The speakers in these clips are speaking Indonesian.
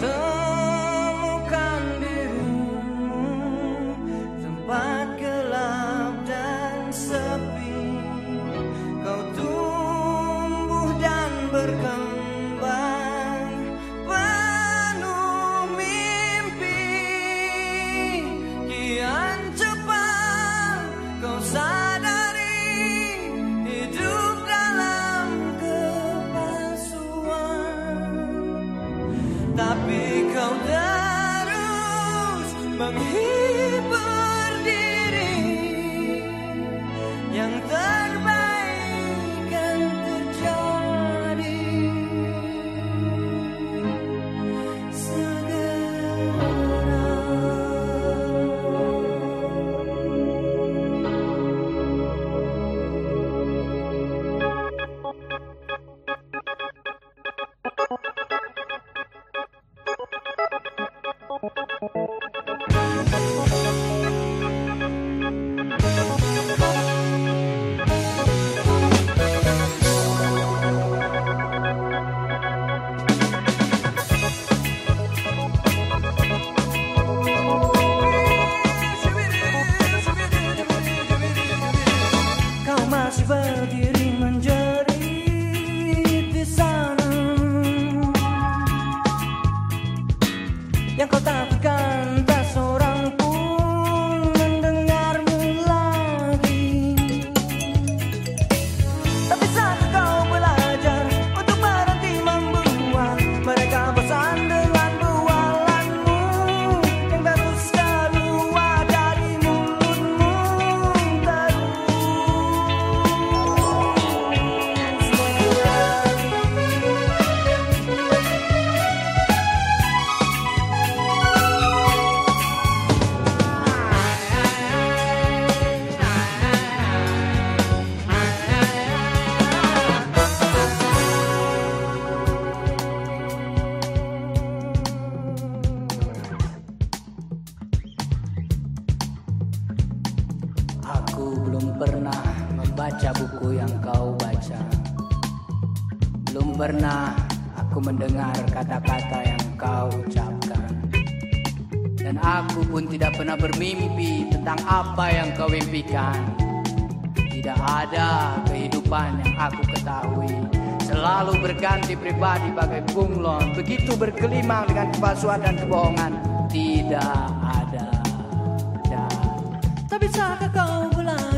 temukan dirimu tempat gelap dan sepi. Kau tumbuh dan berkembang penuh mimpi. Kian cepat kau yang terbaik diri menjadi Belum pernah aku mendengar kata-kata yang kau ucapkan. Dan aku pun tidak pernah bermimpi tentang apa yang kau impikan. Tidak ada kehidupan yang aku ketahui. Selalu berganti pribadi bagai bunglon. Begitu bergelimang dengan kepalsuan dan kebohongan. Tidak ada. Dan Tapi bisakah kau belajar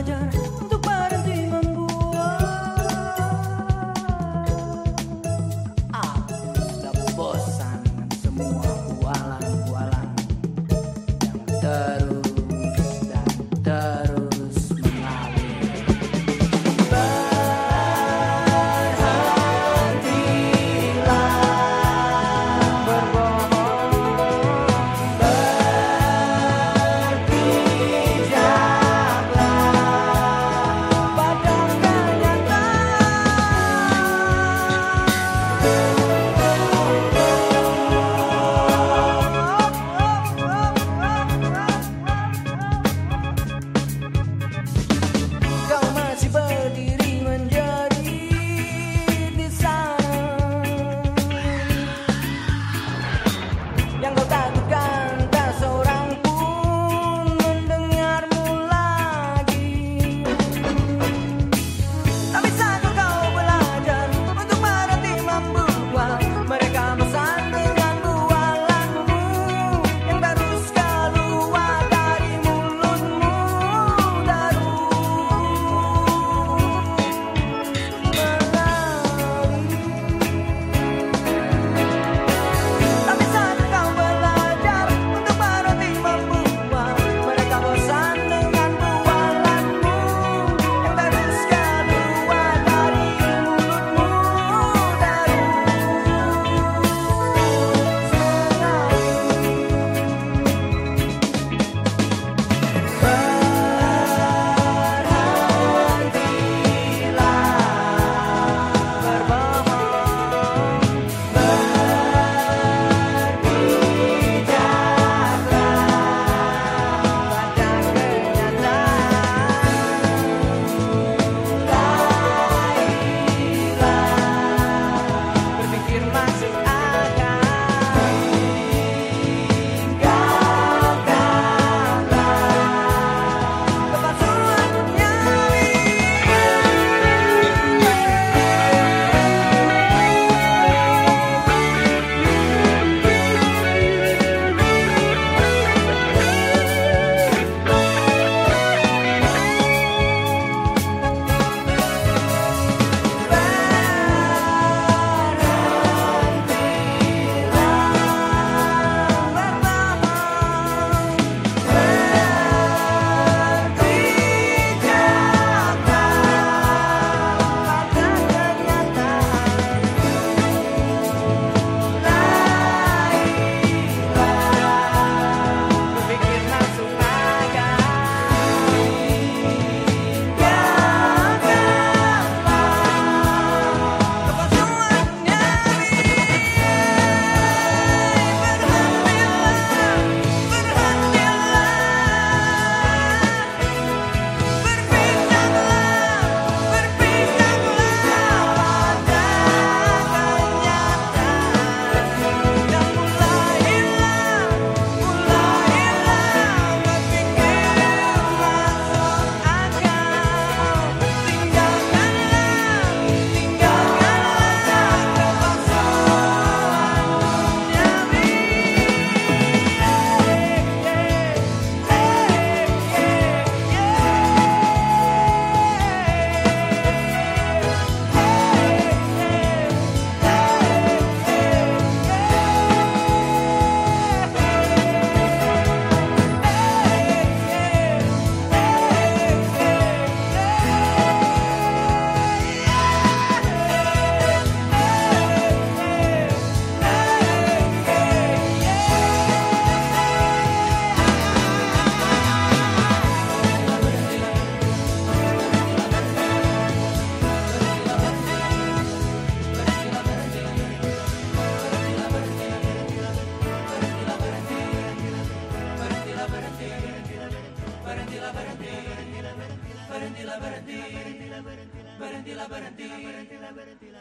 berhentilah berhenti. Berhentilah berhenti. Berhentilah berhenti.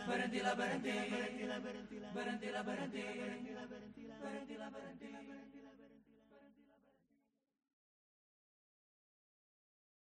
Berhentilah berhenti. Berhentilah berhenti. Berhentilah berhenti